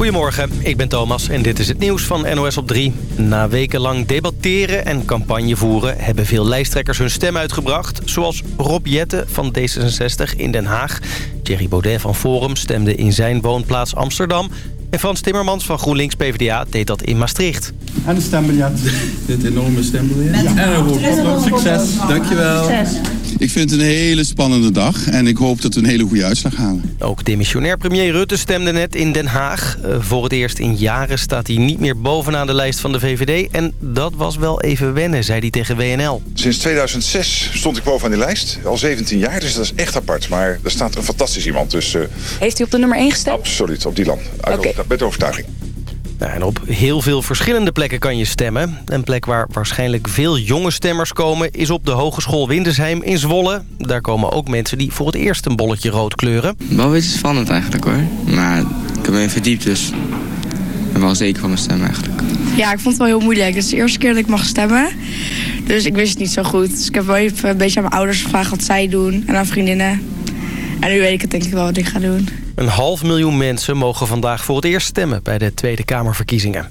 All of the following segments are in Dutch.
Goedemorgen, ik ben Thomas en dit is het nieuws van NOS op 3. Na wekenlang debatteren en campagne voeren... hebben veel lijsttrekkers hun stem uitgebracht. Zoals Rob Jette van D66 in Den Haag. Thierry Baudet van Forum stemde in zijn woonplaats Amsterdam. En Frans Timmermans van GroenLinks PvdA deed dat in Maastricht. En de stembiljet. Dit enorme stembiljet. Ja. En een Succes. Dankjewel. Succes. Ik vind het een hele spannende dag en ik hoop dat we een hele goede uitslag halen. Ook demissionair premier Rutte stemde net in Den Haag. Uh, voor het eerst in jaren staat hij niet meer bovenaan de lijst van de VVD. En dat was wel even wennen, zei hij tegen WNL. Sinds 2006 stond ik bovenaan die lijst. Al 17 jaar, dus dat is echt apart. Maar er staat een fantastisch iemand. Dus, uh, Heeft u op de nummer 1 gestemd? Absoluut, op die land. Okay. Met overtuiging. Nou, en op heel veel verschillende plekken kan je stemmen. Een plek waar waarschijnlijk veel jonge stemmers komen... is op de Hogeschool Windersheim in Zwolle. Daar komen ook mensen die voor het eerst een bolletje rood kleuren. Wel een beetje spannend eigenlijk hoor. Maar ik heb me verdiept dus... Ik ben wel zeker van mijn stem eigenlijk. Ja, ik vond het wel heel moeilijk. Het is de eerste keer dat ik mag stemmen. Dus ik wist het niet zo goed. Dus ik heb wel even een beetje aan mijn ouders gevraagd wat zij doen. En aan vriendinnen. En nu weet ik het denk ik wel wat ik ga doen. Een half miljoen mensen mogen vandaag voor het eerst stemmen... bij de Tweede Kamerverkiezingen.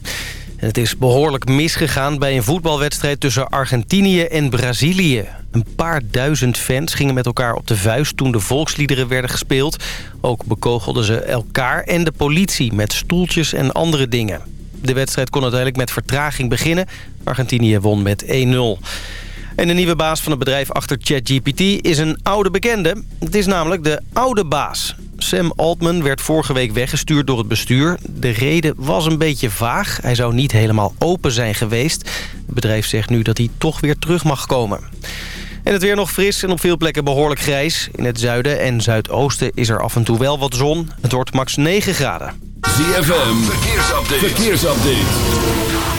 En het is behoorlijk misgegaan bij een voetbalwedstrijd... tussen Argentinië en Brazilië. Een paar duizend fans gingen met elkaar op de vuist... toen de volksliederen werden gespeeld. Ook bekogelden ze elkaar en de politie met stoeltjes en andere dingen. De wedstrijd kon uiteindelijk met vertraging beginnen. Argentinië won met 1-0. En de nieuwe baas van het bedrijf achter ChatGPT is een oude bekende. Het is namelijk de oude baas. Sam Altman werd vorige week weggestuurd door het bestuur. De reden was een beetje vaag. Hij zou niet helemaal open zijn geweest. Het bedrijf zegt nu dat hij toch weer terug mag komen. En het weer nog fris en op veel plekken behoorlijk grijs. In het zuiden en zuidoosten is er af en toe wel wat zon. Het wordt max 9 graden. ZFM, verkeersupdate. verkeersupdate.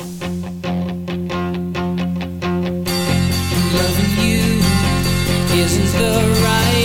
Isn't the right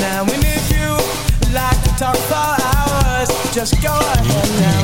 Now and if you like to talk for hours. Just go ahead now.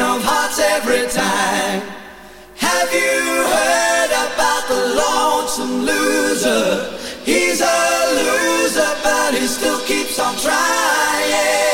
of hearts every time. Have you heard about the lonesome loser? He's a loser, but he still keeps on trying.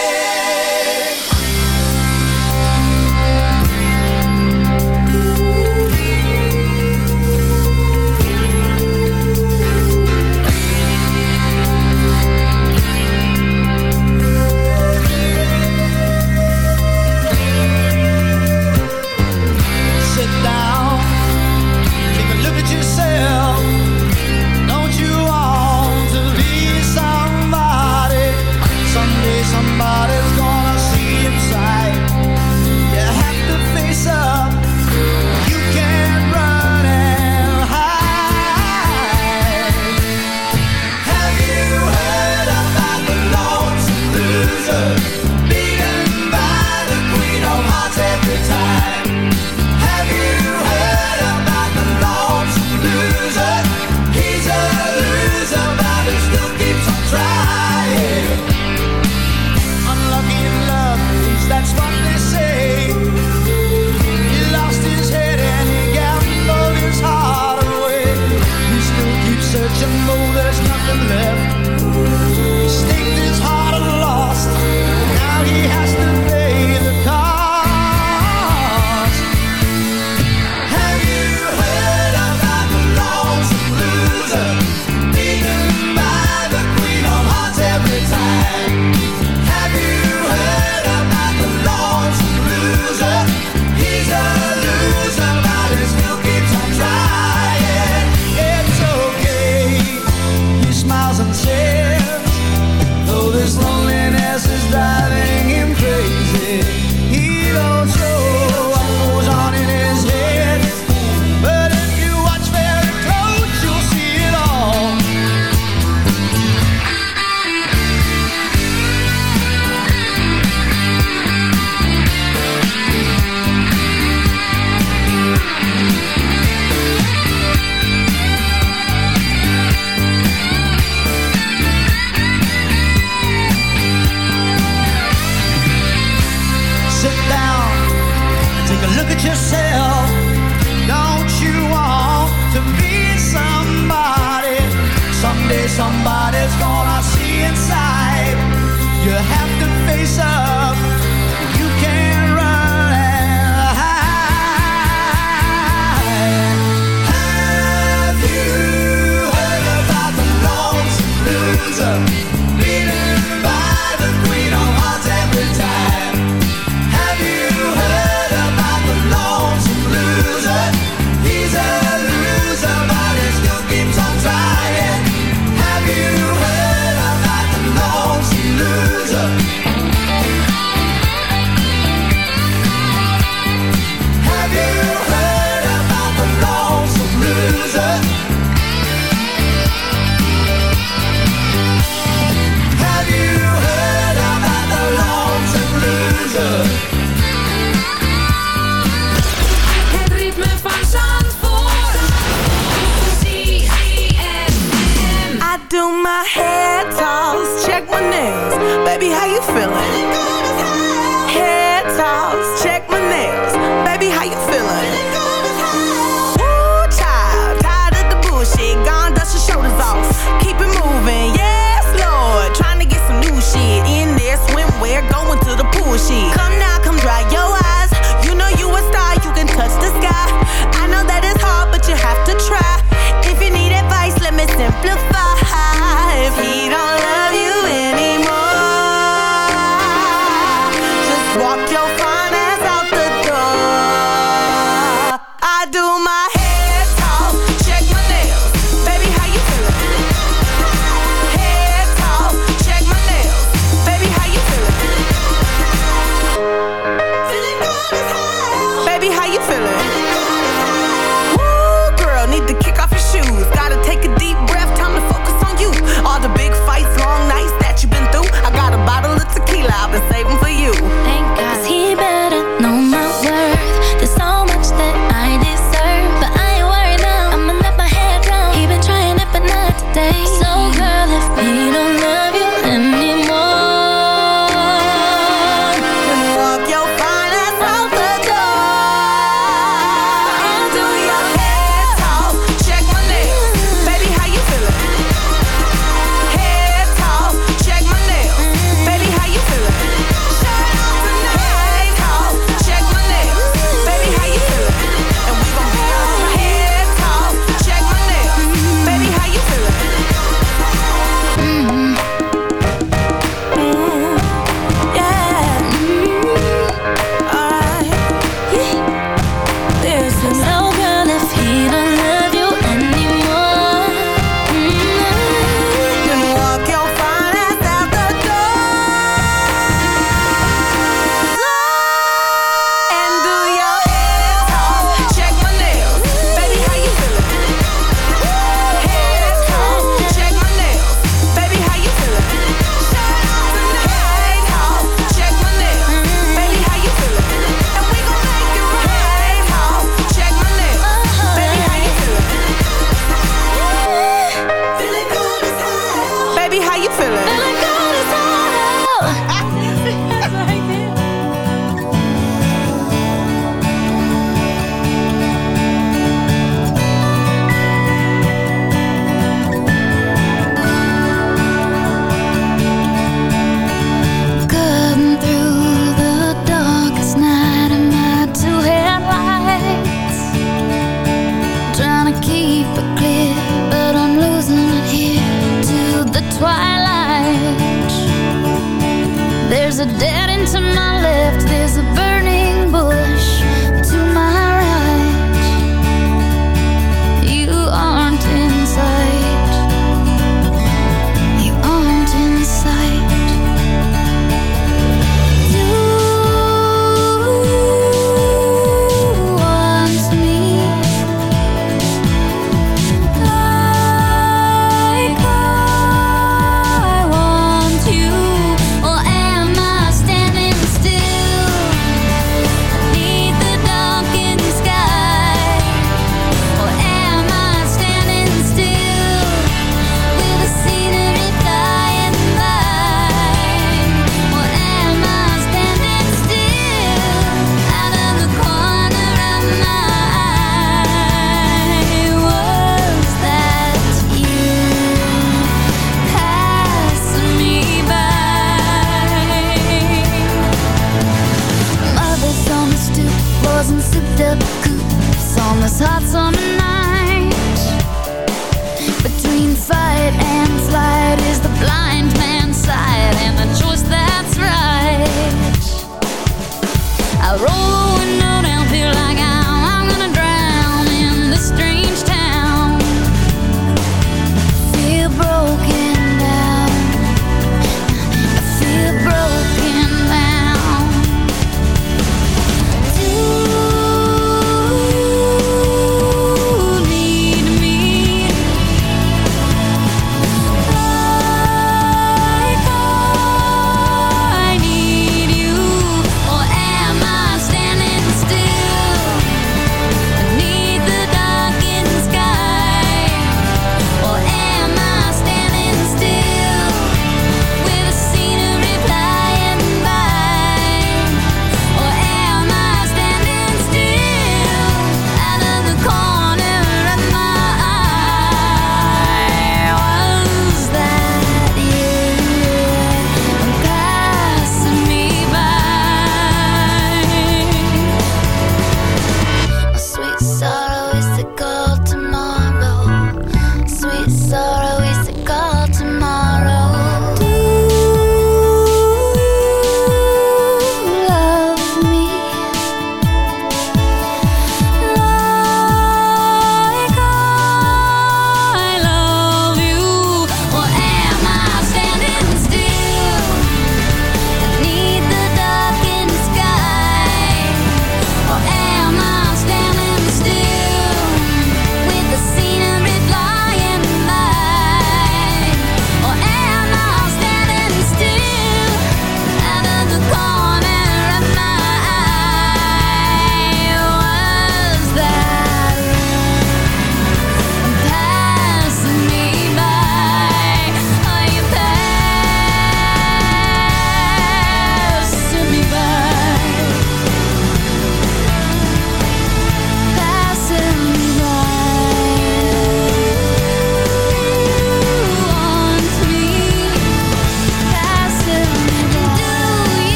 Baby, how you feeling? Head toss, check my nails. Baby, how you feeling? Ooh, child, tired of the bullshit. Gone, dust your shoulders off. Keep it moving, yes, Lord. Trying to get some new shit in there. Swimwear, going to the pool shit.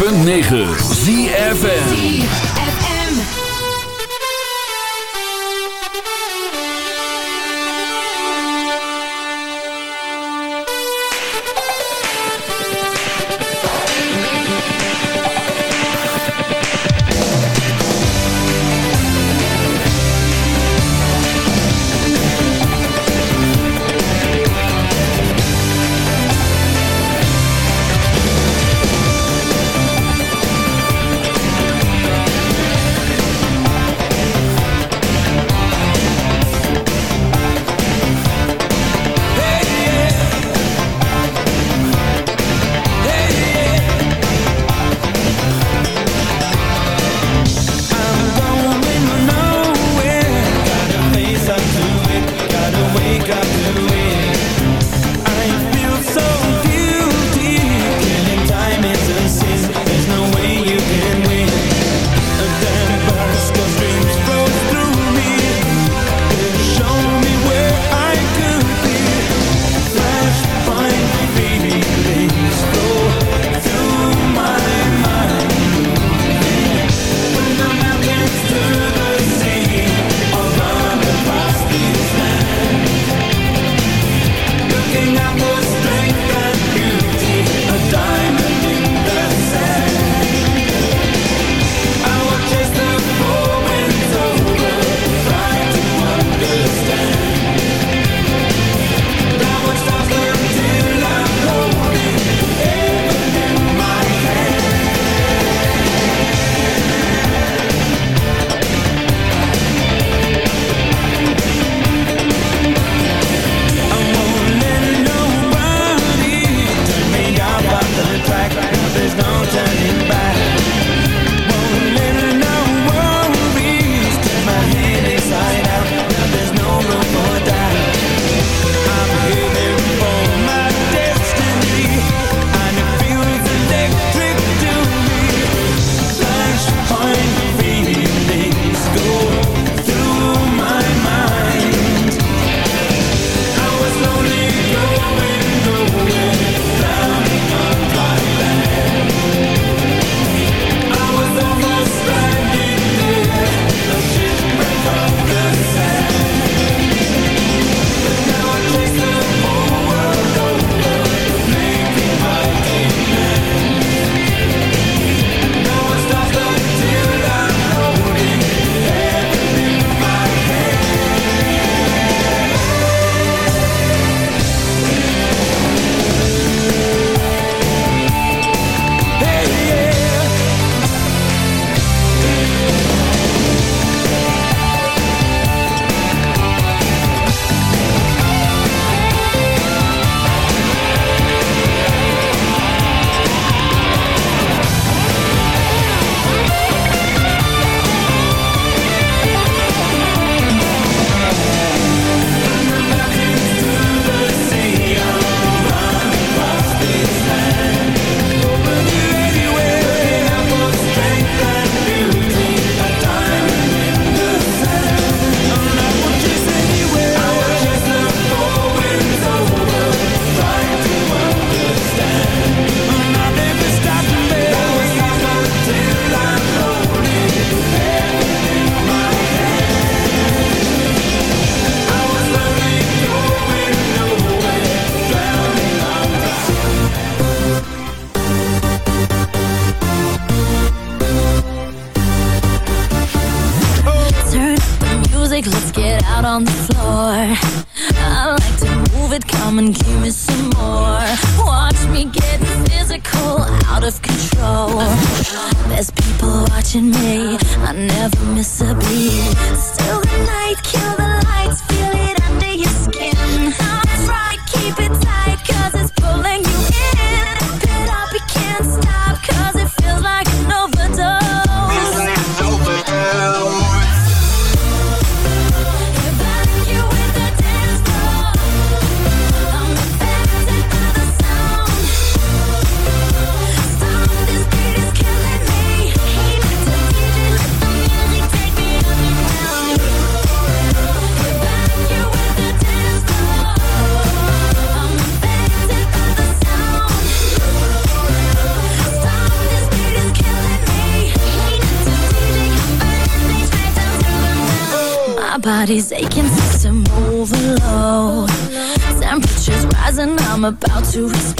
106.9 to respond.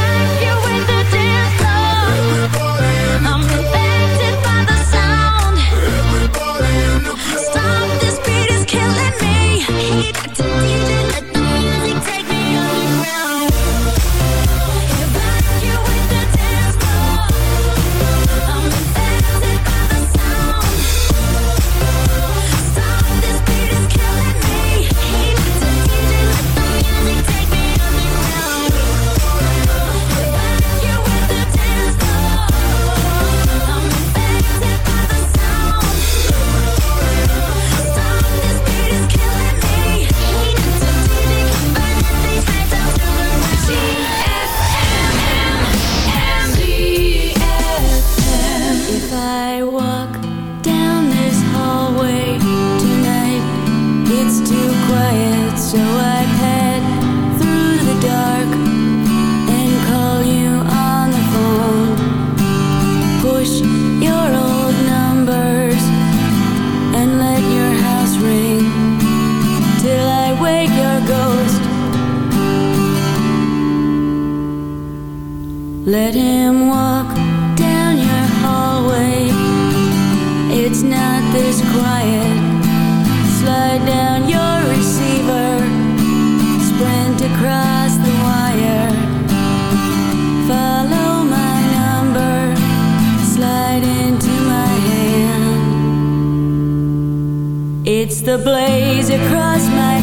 the blaze across my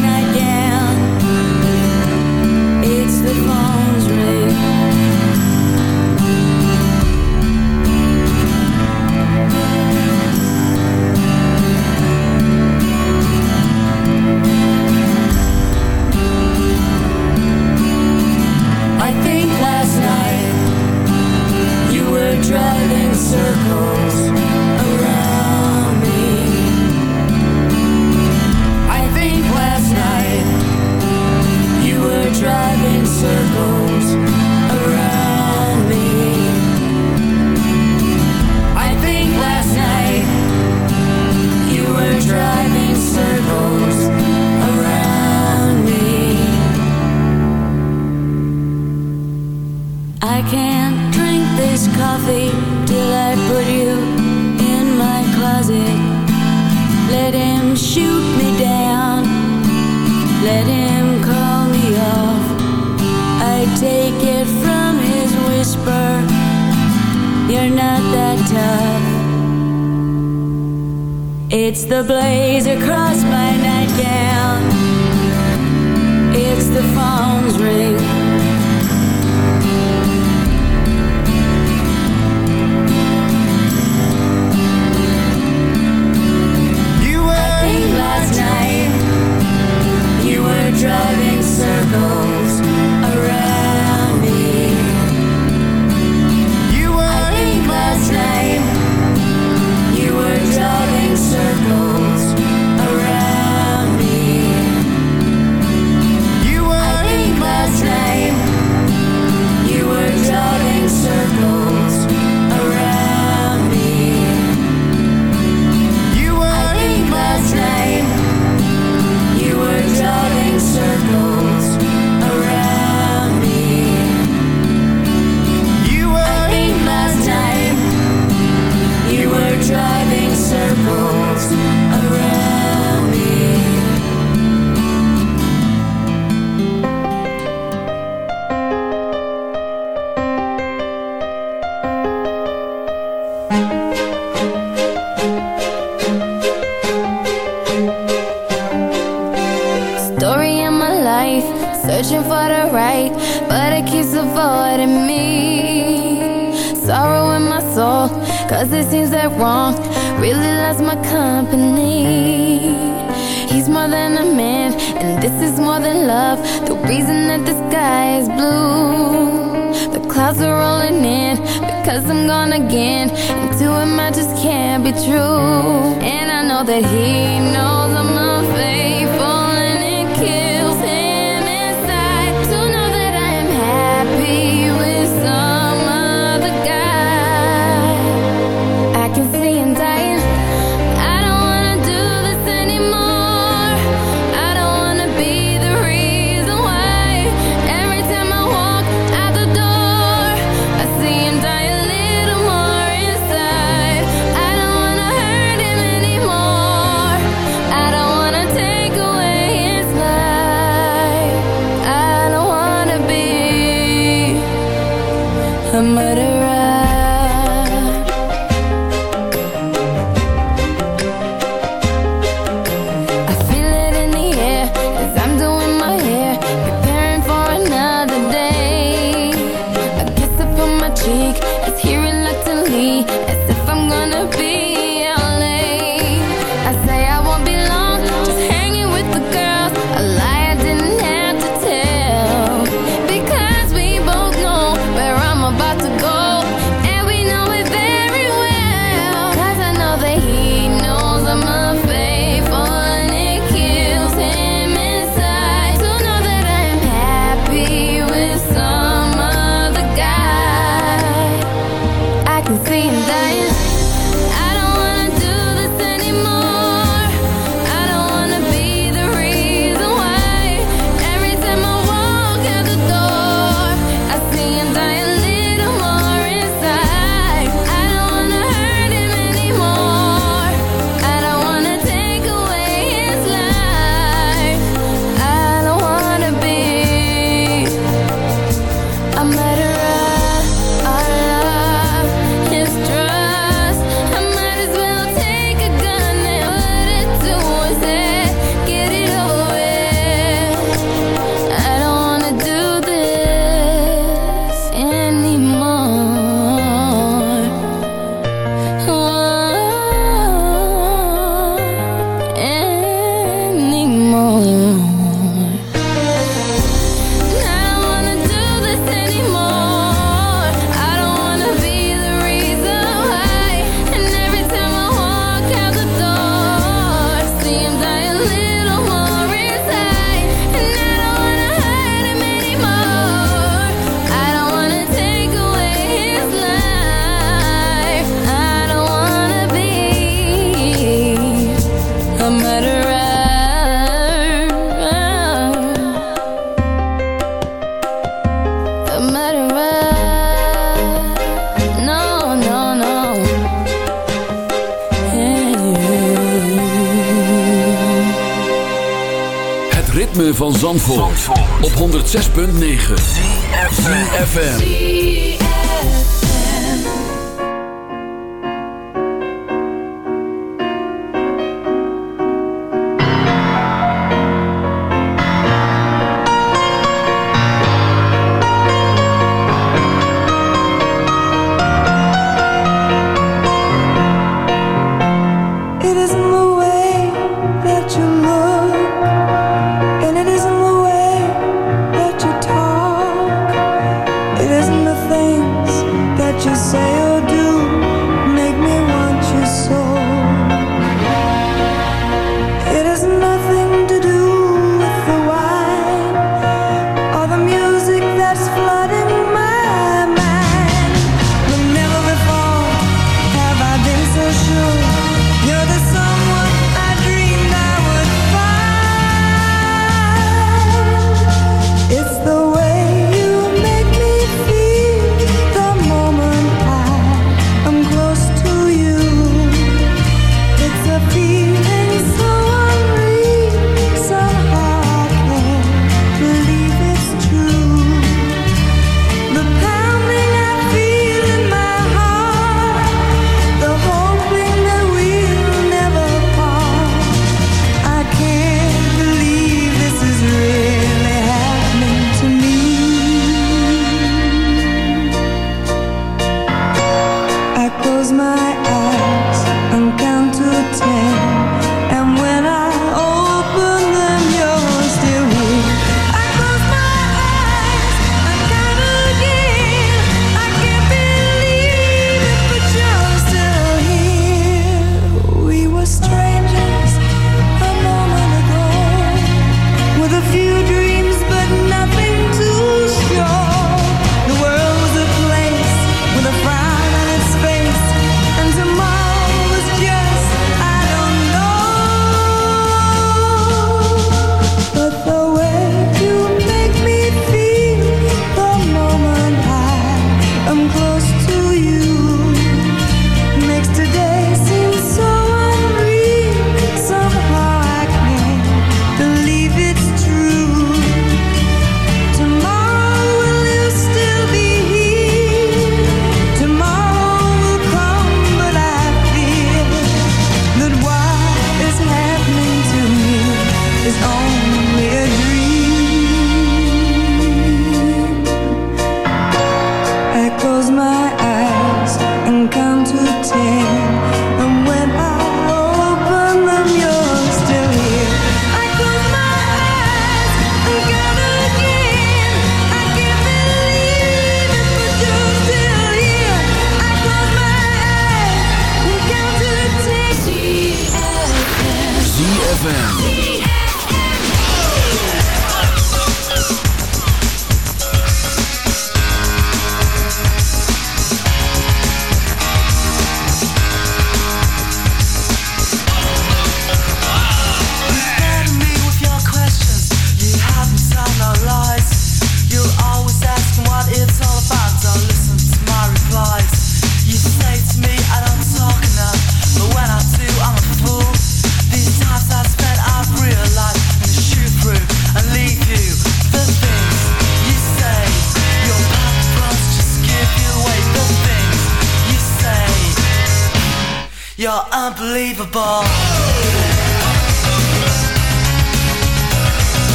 breath Zandvoort, op 106.9 FM.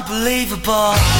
unbelievable.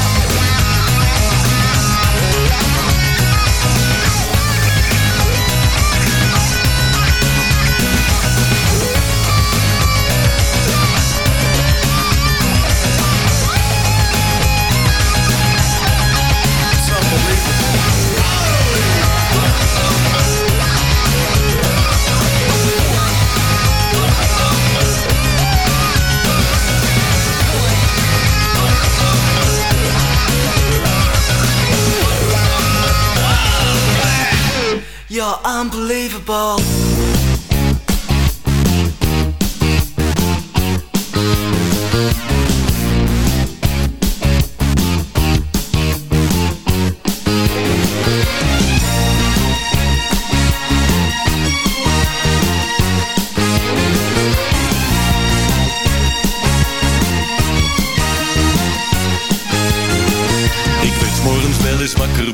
unbelievable. Ik werd morgens wel eens wakker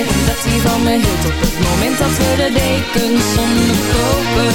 dat hij van me hield Op het moment dat we de dekens onderkopen